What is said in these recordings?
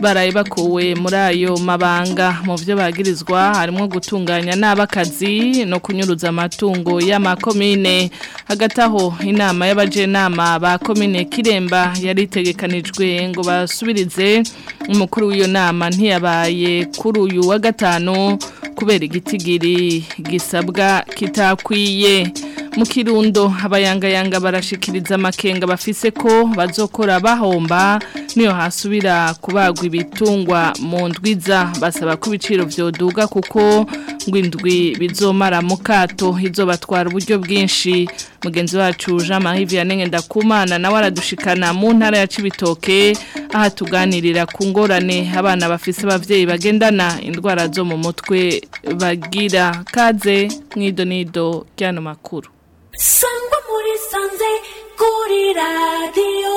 baraye bakuwe muri ayo mabanga mu byo bagirizwa harimo gutunganya n'abakazi no kunyuruza amatungo y'amakomine hagati aho inama y'abajenama ba komine kiremba yari itegekanijwe ngo basubirize umukuru w'iyo nama ntiyabaye kuri uyu wa gatanu kubera igitigiri gisabwa kitakwiye mu kirundo abayangayanga barashikiriza amakenga bafise ko bazokora bahomba niyo hasubira kubagwa ibitungwa mu ndwiza basaba kubiciro ibiciro byoduga kuko ngo indwi bizomara mu kato izo batwara uburyo bwinshi mugenzi wacu Jean Marie Vianney ndakumana nawe aradushikana mu ntara ya Cibitoke aha tuganirira ku ngorane abana bafise abavyeyi bagendana indwara zo mu mutwe bagira kaze mwido nido ryano makuru sangwa muri sanze kuri radiyo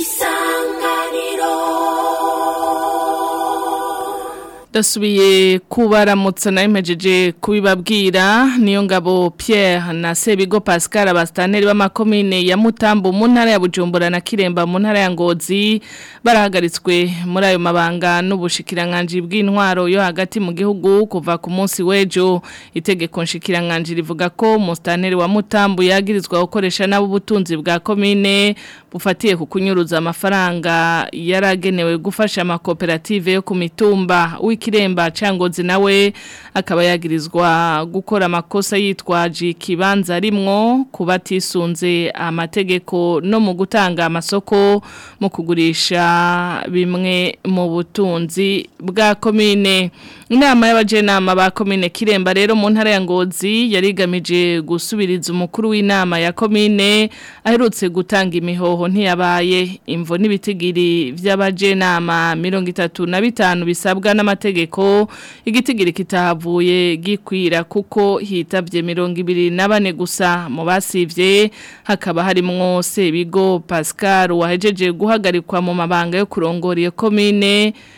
isanganiro dasubiye kubaramutsa nawe impejeje kubibabwira niyo ngabo Pierre na Sebigo Pascal abastaneri b'amakomine ya Mutambo mu ntara ya Bujumbura na Kiremba mu ntara ya Ngozi barahagaritswe muri ayo mabanga n'ubushikiranganje bw'intwaro yo hagati mu gihugu kuva ku munsi w'ejo itegeko nshikiranganje rivuga ko Mustaneri wa Mutambo yagirizwa gukoresha nabo ubutunzi bwa komine bufatiye ku kunyuruza amafaranga yaragenewe gufasha amakoperative yo ku mitumba w'ikiremba cangozi nawe akaba yagirizwa gukora amakosa yitwaje ikibanza arimwo kuba atisunze amategeko no mu gutanga amasoko mu kugurisha bimwe mu butunzi bwa komine Inama y'abajyanama ba komine Kiremba rero mu ntara ya Ngozi yarigamije gusubiriza umukuru w'inama ya komine aherutse gutanga imihoho ntiyabaye imvo n'ibitigiri by'abajyanama 35 bisabwa n'amategeko igitigiri kitavuye gikwira kuko hitavye 24 gusa mu basivye hakaba harimwo Sebigo Pascal wahejeje guhagarikwa mu mabanga yo kurongora iyo komine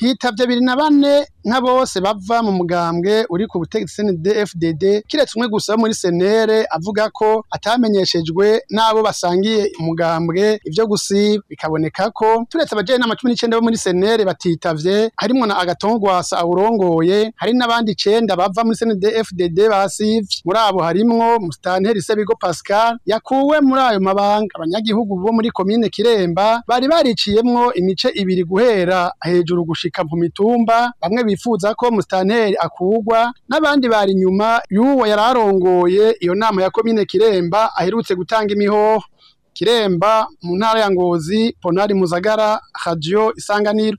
hitavye biri na bane nka bose bava mu mugambwe uri ku butegetsi cndd kiretse umwe gusa muri senere avuga ko atamenyeshejwe n'abo basangiye umugambwe ivyo gusiba bikaboneka ko turetse abajeyi n'ama cumi n'icenda bo muri senere batitabye harimo na Agathon Rwasa awurongoye hari n'abandi icyenda bava muri CNDD-FDD muri abo harimo Mustanteri Sebigo Pascal yakuwe muri ayo mabanga abanyagihugu bo muri komine Kiremba bari bariciyemwo imice ibiri guhera hejuru gushika mu mitumba bamwe bifuza ko Mustanteri akugwa n'abandi bari nyuma y'uwo yararongoye iyo nama ya komine Kiremba aherutse gutanga imihoho Kiremba mu ntara ya Ngozi Ponari Muzagara Radio Isanganiro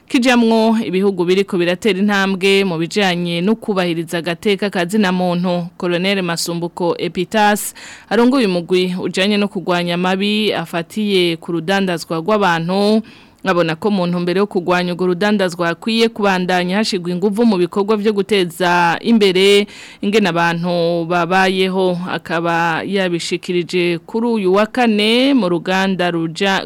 kijyamwo ibihugu biri ko biratera intambwe mu bijyanye no kubahiriza agateka kazina muntu koronere masumbuko epitasi uyu mugwi ujyanye no kugwanya mabi afatiye ku rudandazwa rw'abantu nkabona ko mu ntumbero yo kugwanya urwo rudandazwa akwiye kubandanya hashyirwa ingufu mu bikorwa byo guteza imbere ingena abantu babayeho akaba yabishikirije kuri uyu wa kane mu ruganda ruja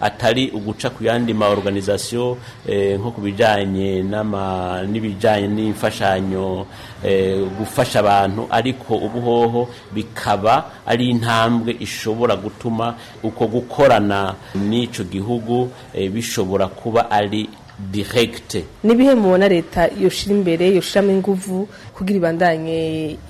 atari uguca ku yandi ma oruganizasiyo eh, nko ku bijyanye n'ibijyanye n'imfashanyo eh, gufasha abantu ariko ubuhoho bikaba ari intambwe ishobora gutuma uko gukorana n'icyo gihugu eh, bishobora kuba ari diregite n'ibihe mubona leta yoshyira imbere yoshyiramo ingufu kugira ibandanye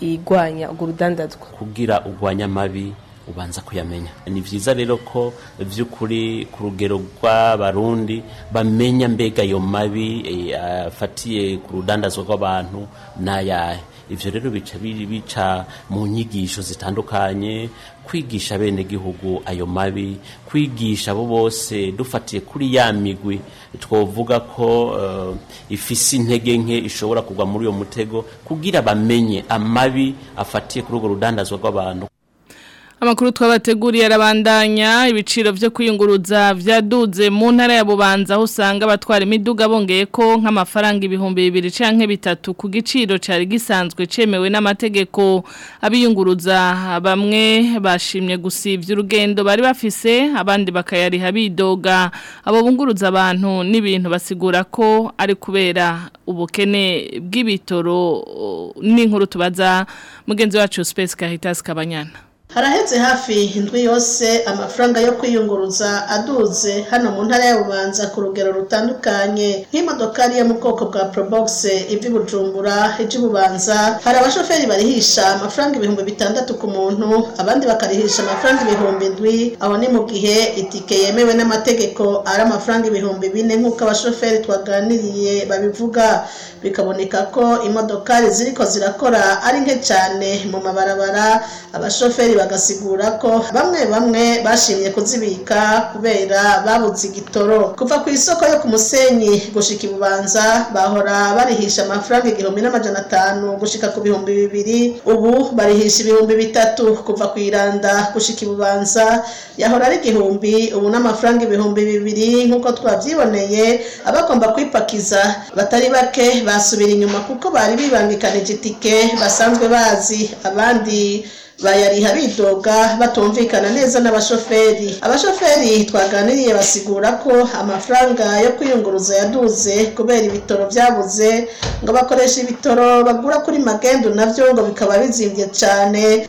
igwanya urwo rudandazwa kugira urwanya amabi ubanza kuyamenya ni byiza rero ko by'ukuri ku rugero rw'abarundi bamenya mbega ayo mabi eh, afatiye ku rudandazwa rw'abantu n'ayahe ibyo rero bica bica mu nyigisho zitandukanye kwigisha bene gihugu ayo mabi kwigisha abo bose dufatiye kuri ya migwi twavuga ko eh, ifise intege nke ishobora kugwa muri uwo mutego kugira bamenye amabi afatiye kuri urwo rudandazwa rw'abantu amakuru twabateguriye arabandanya ibiciro byo kwiyunguruza byaduze mu ntara ya bubanza usanga abatwara imiduga bongeye ko nk'amafaranga ibihumbi bibiri cyangwa bitatu ku giciro cyari gisanzwe cyemewe n'amategeko abiyunguruza bamwe bashimye gusibya urugendo bari bafise abandi bakayariha habidoga abo bunguruza abantu n'ibintu basigura ko ari kubera ubukene bw'ibitoro n'inkuru tubaza mugenzi wacu space kahita kabanyana haraheze hafi indwi yose amafaranga yo kwiyunguruza aduze hano mu ntara ya bubanza ku rugero rutandukanye nk’imodoka yo mu bwoko bwa probox iva i hari abashoferi barihisha amafaranga ibihumbi bitandatu ku muntu abandi bakarihisha amafaranga ibihumbi indwi aho ni mu gihe itike yemewe n'amategeko ari amafaranga ibihumbi bine nk'uko abashoferi twaganiriye babivuga bikaboneka ko imodokari ziriko zirakora ari nke cyane mu mabarabara abashoferi bagasigura ko bamwe bamwe bashimye kuzibika kubera babutse igitoro kuva ku isoko yo ku musenyi gushika ibubanza bahora barihisha amafaranga igihumbi n'amajana atanu gushika ku bihumbi bibiri ubu barihisha ibihumbi bitatu kuva ku iranda gushika ibubanza yahora ari igihumbi ubu n'amafaranga ibihumbi bibiri nk'uko twabyiboneye abagomba kwipakiza batari bake basubira inyuma kuko bari bibangikanije itike basanzwe bazi abandi bayariha bidoga batumvikana neza n'abashoferi abashoferi twaganiriye basigura ko amafaranga yo kwiyunguruza yaduze kubera ibitoro byabuze ngo bakoresha ibitoro bagura kuri magendu nabyo ngo bikaba bizimbye cyane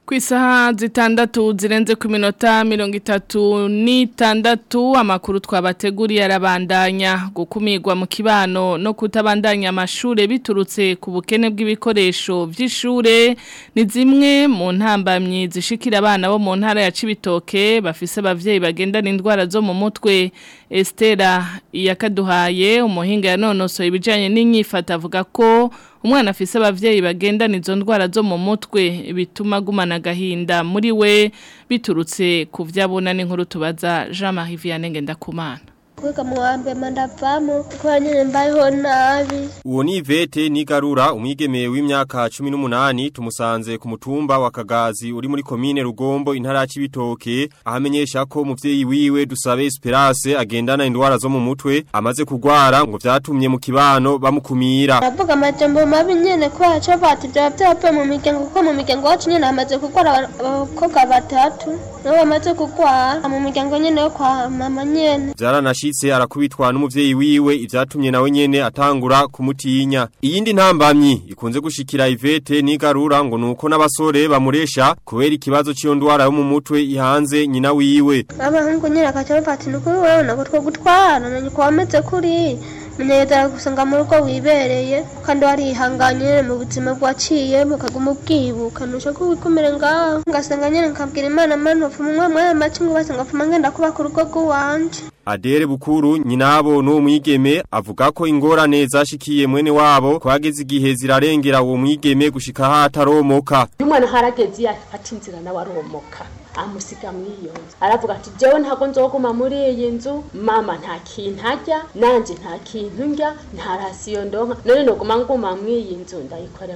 ku isaha zitandatu zirenze ku minota mirongo itatu n'itandatu amakuru twabateguriye arabandanya gukumigwa mu kibano no kutabandanya amashuri biturutse ku bukene bw'ibikoresho by'ishuri ni zimwe mu ntambamyi zishikira abana bo mu ntara ya Cibitoke bafise ababyeyi bagendana indwara zo mu mutwe Estera yakaduhaye umuhinga yanonosoye ibijyanye n’inyifata avuga ko umwana afise abavyeyi bagendana izo ndwara zo mu mutwe bituma gumana agahinda muri we biturutse kuvyabona n'inkuru tubaza Jean Marie Vianney Ngendakumana kwiga mu wa mbere mandavamo kuko nyine mbayeho nabi ni Ivete nigarura umwigeme w'imyaka cumi n'umunani tumusanze ku mutumba wa kagazi uri muri komine rugombo intara y'ibitoke ahamenyesha ko umubyeyi wiwe dusabe esperance agendana indwara zo mu mutwe amaze kugwara ngo byatumye mu kibano bamukumira bavuga amajambo mabi nyine ko yacu bati byaba byaravuye mu miryango kuko mu miryango wacu nyine batatu nabo bamaze kurwara mu miryango nyine yo kwa mama nyine byaranashyize yahise arakubitwa n'umubyeyi wiwe ibyatumye nawe nyene atangura kumutinya iyindi ntambamyi ikunze gushikira Ivete nigarura ngo nuko n'abasore bamuresha kubera ikibazo cyo ndwara yo mu mutwe ihanze nyina wiwe abahungu nyirakacha bafata nukuri wewe nako two gutwara wameze kuri menyekana gusenga mu rugo wibereye kandi warihanganye mu buzima bwaciye mukaguma ubwibuka ntushaka wikumire ngaho ngasenga nyine nkabwira imana mana uvuma umwana mwanya make ngo basenga vuma ngenda kubaka urugo rw'iwanje Adere Bukuru nyinabo no mwigeme avuga ko ingorane zashikiye mwene wabo kwageze igihe zirarengera uwo mwigeme gushika hataromoka. Umwana harageze yafatinzira nawe aromoka. amusiga muri iyo nzu aravuga ati jyewe ntabwo nzoguma muri iyi nzu mama nta kintu ajya nanjye nta kintu njya nta rasiyo ndonka none noguma nguma muri iyi nzu ndayikore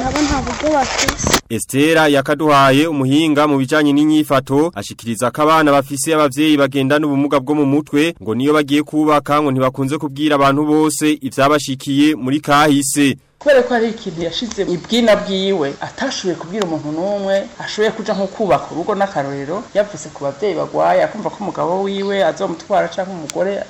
nabo nta buryo bakwese Estera yakaduhaye umuhinga mu bijyanye n'inyifato ashikiriza ko abana bafise abavyeyi bagendana ubumuga bwo mu mutwe ngo niyo bagiye kubaka ngo ntibakunze kubwira abantu bose ivyabashikiye muri kahise kubera ko hari ikintu yashize ibwina bwiwe atashoboye kubwira umuntu n'umwe ashoboye kujya nko kubaka urugo n'akarorero yavuze ku babyeyi bagwaye akumva ko umugabo wiwe azomutwara canke umugore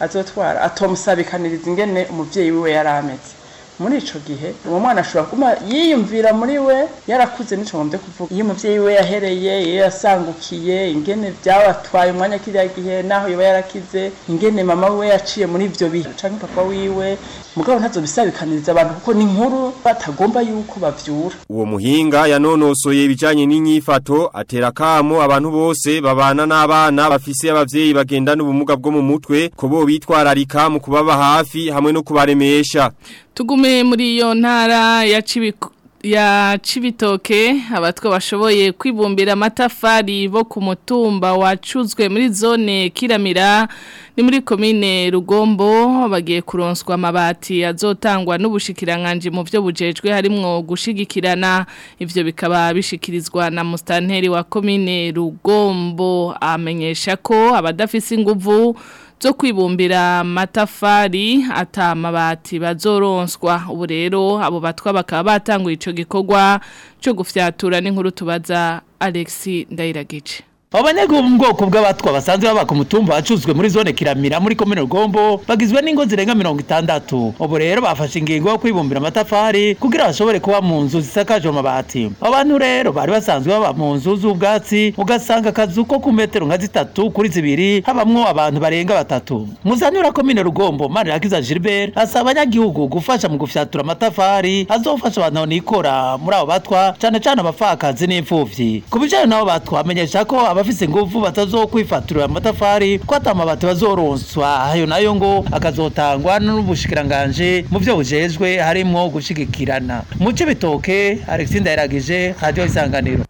azotwara atamusabikaniriza ingene umubyeyi wiwe yari ameze muri icyo gihe uwo mwana ashobora kuba yiyumvira muri we yarakuze n'icyo ngombwa kuvuga iyo umubyeyi we yahereye iyo yasangukiye ingene byabatwaye umwanya kiriya gihe n'aho yaba yarakize ingene mama we yaciye muri ibyo bihe cyangwa papa wiwe mugabo ntazo bisabikaniriza abantu kuko ni nkuru batagomba yuko babyura uwo muhinga yanonosoye ibijyanye n'inyifato atera kamo abantu bose babana n'abana bafise ababyeyi bagenda n'ubumuga bwo mu mutwe ko bo bitwararika mu kubaba hafi hamwe no kubaremesha tugume muri iyo ntara ya Cibiko ya Cibitoke abatwa bashoboye kwibumbira amatafari bo ku mutumba wacuzwe muri zone Kiramira ni muri komine Rugombo bagiye kuronswa amabati azotangwa n'ubushikiranganje mu byo bujejwe harimwo gushigikirana ivyo bikaba bishikirizwa na mustanteri wa komine Rugombo amenyesha ko abadafise nguvu, zo kwibumbira matafari ata mabati bazoronswa ubu rero abo batwa bakaba batanguye ico gikorwa cyo gufyatura n'inkuru tubaza Alexi Ndayiragice abanyagihugu bo mu bwoko bw'abatwa basanzwe babaka umutumba wacuzwe muri zone kiramira muri komino Gombo bagizwe n'ingo zirenga mirongo itandatu ubu rero bafashe ingingo yo kwibumbira amatafari kugira bashobore kuba mu nzu zisakaje amabati abo bantu rero bari basanzwe baba mu nzu z'ubwatsi ugasanga akazu ko ku metero nka zitatu kuri zibiri habamwo abantu barenga batatu muzanyura komine rugombo manirakiza gilbert asaba abanyagihugu gufasha mu gufyatura amatafari azofasha abantu nikora muri abo batwa cyane cyane abapfakazi n'imfubyi ku bijyanye n'abo batwa amenyesha ko abafise inguvu batazokwifaturira amatafari ko ata bazoronswa ayo nayo ngo akazotangwa n'ubushikiranganji mu vyo bujejwe harimwo gushigikirana mu bitoke Alexis Ndayiragije radio isanganiro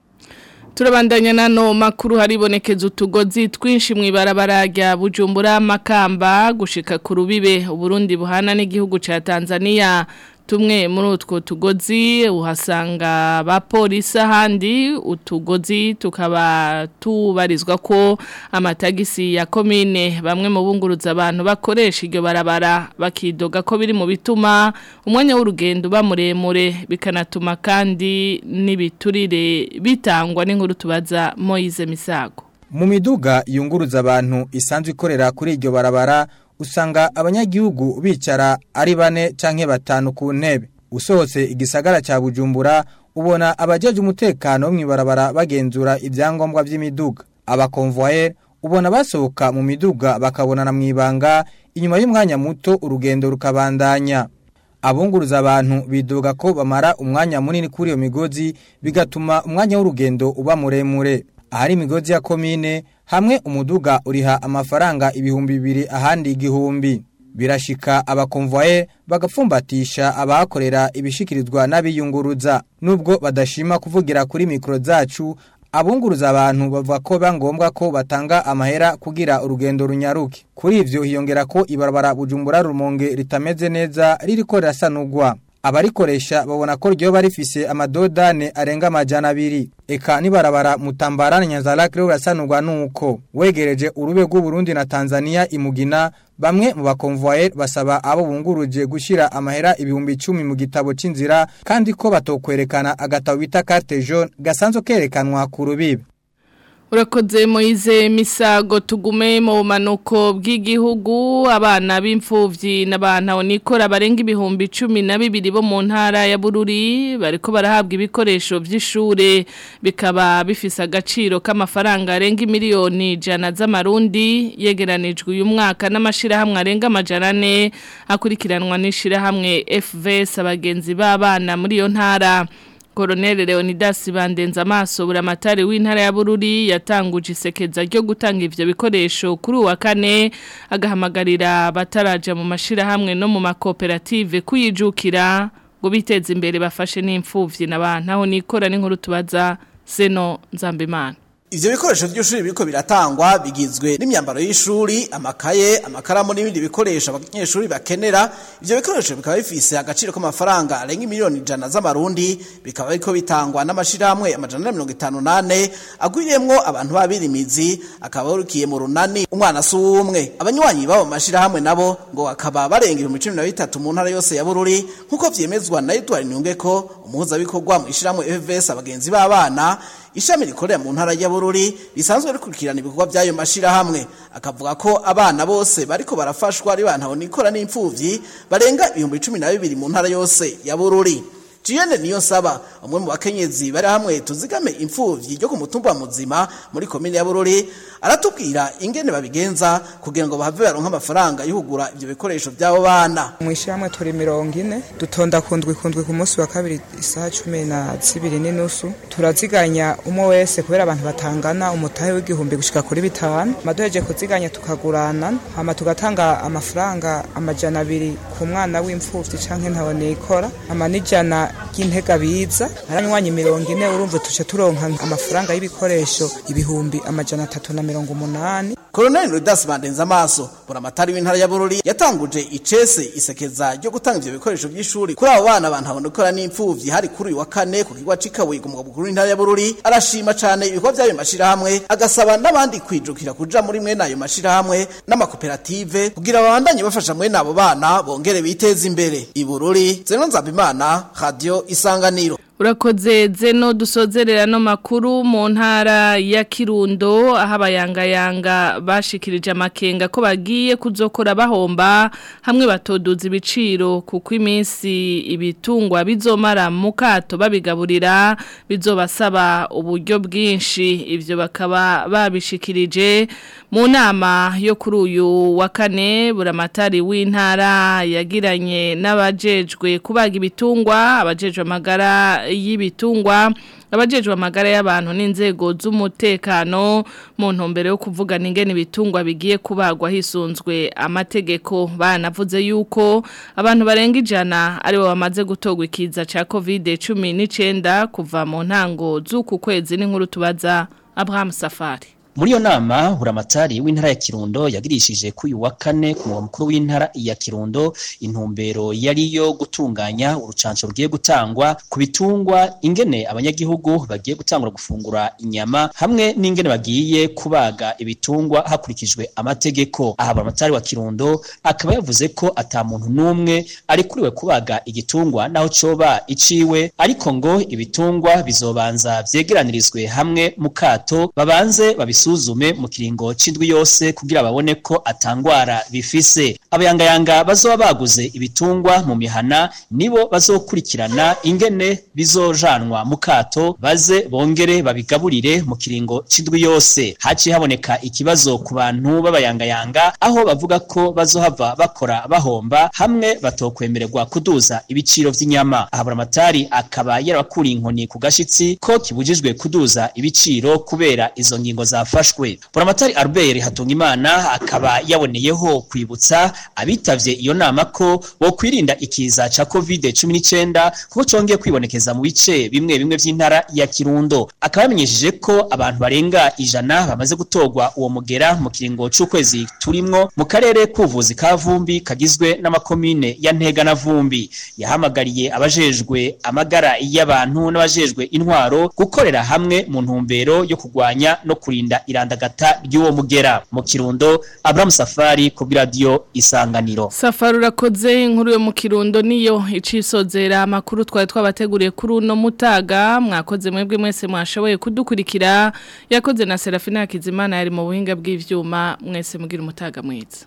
turabandanya nano makuru haribonekeza utugozi twinshi mu ibarabara rya bujumbura makamba gushika ku rubibe Burundi buhana n'igihugu cya tanzania tumwe muri utwo tugozi uhasanga abapolisi ahandi utugozi tukaba tubarizwa ko amatagisi ya komine bamwe mu bunguruza abantu bakoresha iyo barabara bakidoga ko biri mu bituma umwanya w'urugendo bamuremure bikanatuma kandi n'ibiturire bitangwa n'inkuru tubaza Moise misago mu miduga yunguruza abantu isanzwe ikorera kuri iryo barabara usanga abanyagihugu bicara ari bane canke batanu ku ntebe usohotse igisagara cya Bujumbura ubona abajeje umutekano mu ibarabara bagenzura ibyangombwa by'imiduga abakonvoyeur ubona basohoka mu miduga bakabonana mu ibanga inyuma y'umwanya muto urugendo rukabandanya abunguruza abantu biduga ko bamara umwanya munini kuri iyo migozi bigatuma umwanya w'urugendo uba muremure ahari imigozi ya komine hamwe umuduga uriha amafaranga ibihumbi biri ahandi igihumbi birashika abakonvoye bagapfumbatisha abakorera ibishikirizwa n'abiyunguruza nubwo badashima kuvugira kuri mikoro zacu abunguruza abantu bavuga ko bangombwa ko batanga amahera kugira urugendo runyaruke kuri ibyo hiyongera ko ibarabara bujumbura rumonge ritameze neza ririko rirasanugwa abarikoresha babona ko ryo rifise amadodane arenga amajana abiri eka nibarabara mutambarana nyanzarake rero burasanurwa nuko wegereje urube Burundi na tanzania imugina bamwe mu bakonvoye basaba abo bunguruje gushyira amahera ibihumbi icumi mu gitabo cy'inzira kandi ko batokwerekana agatabo bita karte jaune gasanzwe kerekanwa ku rubibi urakoze Moize misago tugume mu bumanuko bw'igihugu abana b'imfubyi n'abantu nikora barenga ibihumbi cumi na bibiri bo mu ntara ya bururi bariko barahabwa ibikoresho by'ishure bikaba bifise agaciro k'amafaranga arenga miliyoni jana z'amarundi yegeranijwe uyu mwaka n'amashirahamwe arenga amajana ane akurikiranwa n'ishirahamwe FV abagenzi b'abana muri iyo ntara koloneli leonidas bandenza amaso buramatari w'intara ya bururi yatanguje isekeza ryo gutanga ivyo bikoresho kuri uwa kane agahamagarira abataraja mu mashirahamwe no mu makoperative kuyijukira ngo biteze imbere bafashe n'imfuvyi n'abantu aho nikora n'inkuru tubaza Zeno Nzambimana Ivyo bikoresho by'ishuri biko biratangwa bigizwe n'imyambaro y'ishuri, amakaye, amakaramu n'ibindi bikoresho abanyeshuri bakenera. ibyo bikoresho bikaba bifise agaciro k'amafaranga arenga miliyoni ijana z'amarundi, bikaba biriko bitangwa n'amashirahamwe amajana na mirongo itanu n'ane agwiriyemwo abantu b'abirimizi, akabarukiye mu runani umwana si umwe. Abanywanyi b'abo mashirahamwe nabo ngo bakaba barenga ibihumbi cumi na bitatu mu ntara yose ya Bururi nk'uko vyemezwa na Edouard Niyongeko umuhuzabikorwa mu ishirahamwe FVS abagenzi b'abana. ishami rikorera mu ntara ya Bururi risanzwe rikurikirana ibikorwa by'ayo mashyirahamwe akavuga ko abana bose bariko barafashwa ari bantaho nikora n'imfuvyi barenga ibihumbi cumi na bibiri mu ntara yose ya Bururi Julienne Niyonsaba umwe mu bakenyezi bari hamwe tuzigame imfuvyi ryo ku mutumba muzima muri komine ya Bururi aratubwira ingene babigenza kugira ngo bahave baronka amafaranga yo kugura bikoresho byabo bana mu mwishyamwe turi 40 dutonda kundwi kundwi ku munsi wa kabiri isaha cumi na 12 n'inusu turaziganya umwe wese kubera abantu batangana umutahe w'igihumbi gushika kuri bitanu maduheje kuziganya tukagurana hama tugatanga amafaranga amajyana abiri ku mwana w'imfuvyi canke ntabonekora ama n'ijana y'integabitsa Haranywanye mirongo ine urumva tuce turonka amafaranga y'ibikoresho ibihumbi amajana atatu na mirongo umunani Colonel Rudas Bandenza Maso buramatari w'intara ya Bururi yatanguje icese isekeza ryo gutanga ivyo bikoresho by'ishuri kuri abo bana abantu habonekera n'imfuvyi hari kuri uyu wa kane ku kigwa cikabuye ku mugabo mukuru w'intara ya Bururi arashima cyane ibikorwa by'ayo mashira agasaba n'abandi kwijukira kuja muri mwe nayo mashira hamwe n'amakoperative kugira babandanye bafasha mwe abo bana bongere biteze imbere i Bururi Zenon Zabimana radiyo isanganiro urakoze zeno dusozerera no makuru mu ntara ya kirundo aho abayangayanga bashikirije amakenga ko bagiye kuzokora bahomba hamwe batoduza ibiciro kuko iminsi ibitungwa bizomara mu kato babigaburira bizobasaba uburyo bwinshi ibyo bakaba babishikirije mu nama yo kuri uyu wa kane buramatari w'intara yagiranye n'abajejwe kubaga ibitungwa abajejwe amagara y'ibitungwa abajejwe amagara y'abantu n'inzego z'umutekano mu ntumbero yo kuvuga ingene ibitungwa bigiye kubagwa hisunzwe amategeko banavuze yuko abantu barenga ijana aribo bamaze gutogwa ikiza cya covid cumi n'icyenda kuva mu ntango z'uku kwezi n'inkuru tubaza Abraham Safari muri iyo nama buramatari w'intara ya kirundo yagirishije kuri uyu wa kane ku murwa mukuru w'intara ya kirundo intumbero yari yo gutunganya urucanco rugiye gutangwa ku bitungwa ingene abanyagihugu bagiye gutangura gufungura inyama hamwe n'ingene bagiye kubaga ibitungwa hakurikijwe amategeko aha buramatari wa kirundo akaba yavuze ko atamuntu n'umwe ari kuriwe kubaga igitungwa naho coba iciwe ariko ngo ibitungwa bizobanza vyegeranirizwe hamwe mu kato babanze babis bayisuzume mu kiringo c'indwi yose kugira babone ko atangwara bifise abayangayanga bazoba baguze ibitungwa mu mihana nibo bazokurikirana ingene bizojanwa mu kato baze bongere babigaburire mu kiringo c'indwi yose haciye haboneka ikibazo ku bantu b'abayangayanga aho bavuga ko bazohava bakora bahomba hamwe batokwemererwa kuduza ibiciro vy'inyama amatari akaba yarabakuriye inkoni ku gashitsi ko kibujijwe kuduza ibiciro kubera izo ngingo za yafashwe buramatari albert imana akaba yaboneyeho kwibutsa abitabye iyo nama ko kwirinda ikiza ca covid cumi n'icyenda kuko congeye kwibonekeza mu bice bimwe bimwe by'intara ya kirundo akaba yamenyesheje ko abantu barenga ijana bamaze gutorwa uwo mugera mu kiringo cy'ukwezi turimo mu karere k'ubuvuzi ka vumbi kagizwe n'amakomine ya ntega na vumbi yahamagariye abajejwe amagara y'abantu n'abajejwe intwaro gukorera hamwe mu ntumbero yo kurwanya no kurinda irandagata ry'uwo mugera mu kirundo Abraham Safari ku radio isanganiro Safari urakoze inkuru yo mu kirundo niyo icisozera amakuru twari twabateguriye kuri uno mutaga mwakoze mwebwe mwese mwashoboye kudukurikira yakoze na Serafina Kizimana yari mu buhinga bw'ivyuma mwese mugira umutaga mwiza